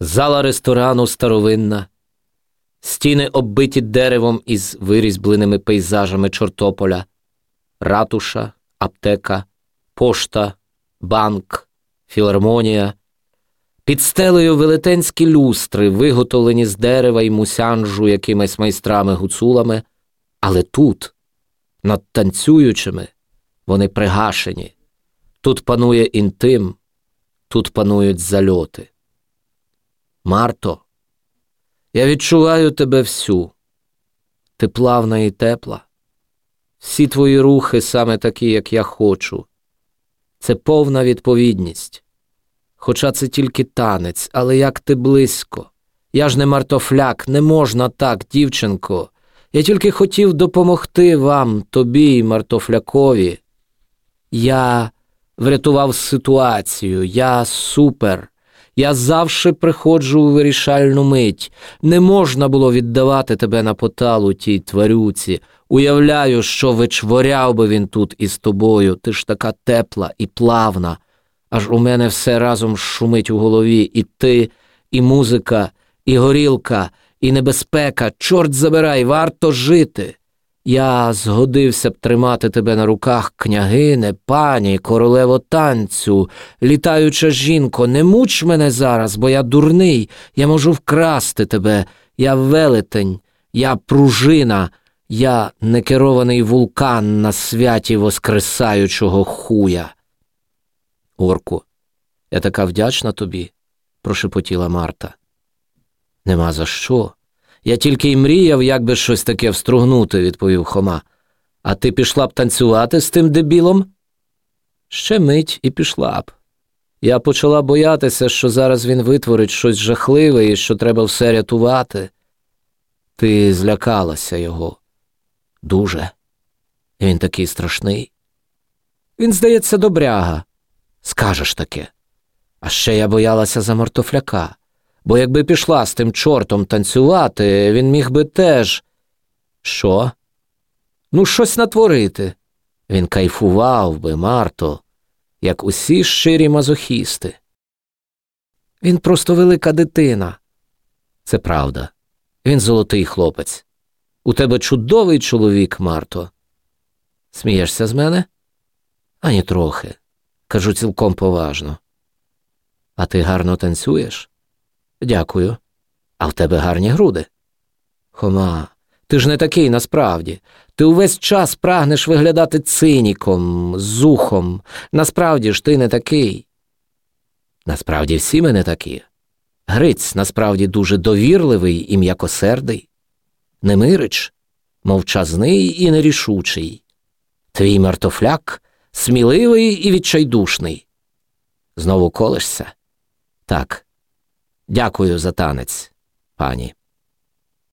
зала ресторану старовинна, стіни оббиті деревом із вирізбленими пейзажами Чортополя, ратуша, аптека, пошта, банк, філармонія. Під стелею велетенські люстри, виготовлені з дерева і мусянжу якимись майстрами гуцулами, але тут, над танцюючими, вони пригашені. Тут панує інтим, тут панують зальоти. Марто, я відчуваю тебе всю. Ти плавна і тепла. Всі твої рухи саме такі, як я хочу. Це повна відповідність. Хоча це тільки танець, але як ти близько. Я ж не мартофляк, не можна так, дівчинко. Я тільки хотів допомогти вам, тобі мартофлякові. Я врятував ситуацію, я супер. Я завжди приходжу у вирішальну мить. Не можна було віддавати тебе на поталу тій тварюці. Уявляю, що вичворяв би він тут із тобою. Ти ж така тепла і плавна. Аж у мене все разом шумить у голові, і ти, і музика, і горілка, і небезпека. Чорт забирай, варто жити. Я згодився б тримати тебе на руках, княгине, пані, королево танцю, літаюча жінко, не муч мене зараз, бо я дурний, я можу вкрасти тебе, я велетень, я пружина, я некерований вулкан на святі воскресаючого хуя. Орку, я така вдячна тобі, прошепотіла Марта. Нема за що. Я тільки й мріяв, як би щось таке встругнути, відповів Хома. А ти пішла б танцювати з тим дебілом? Ще мить і пішла б. Я почала боятися, що зараз він витворить щось жахливе і що треба все рятувати. Ти злякалася його. Дуже. Він такий страшний. Він, здається, добряга. Скажеш таке. А ще я боялася за мартофляка бо якби пішла з тим чортом танцювати, він міг би теж. Що? Ну, щось натворити. Він кайфував би, Марто, як усі щирі мазохісти. Він просто велика дитина. Це правда. Він золотий хлопець. У тебе чудовий чоловік, Марто. Смієшся з мене? Ані трохи. Кажу цілком поважно. А ти гарно танцюєш? Дякую. А в тебе гарні груди. Хома, ти ж не такий насправді. Ти увесь час прагнеш виглядати циніком, зухом. Насправді ж ти не такий. Насправді всі ми не такі. Гриць насправді дуже довірливий і м'якосердий. Немирич, мовчазний і нерішучий. Твій мартофляк сміливий і відчайдушний. Знову колишся? Так. Дякую за танець, пані.